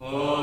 Slow.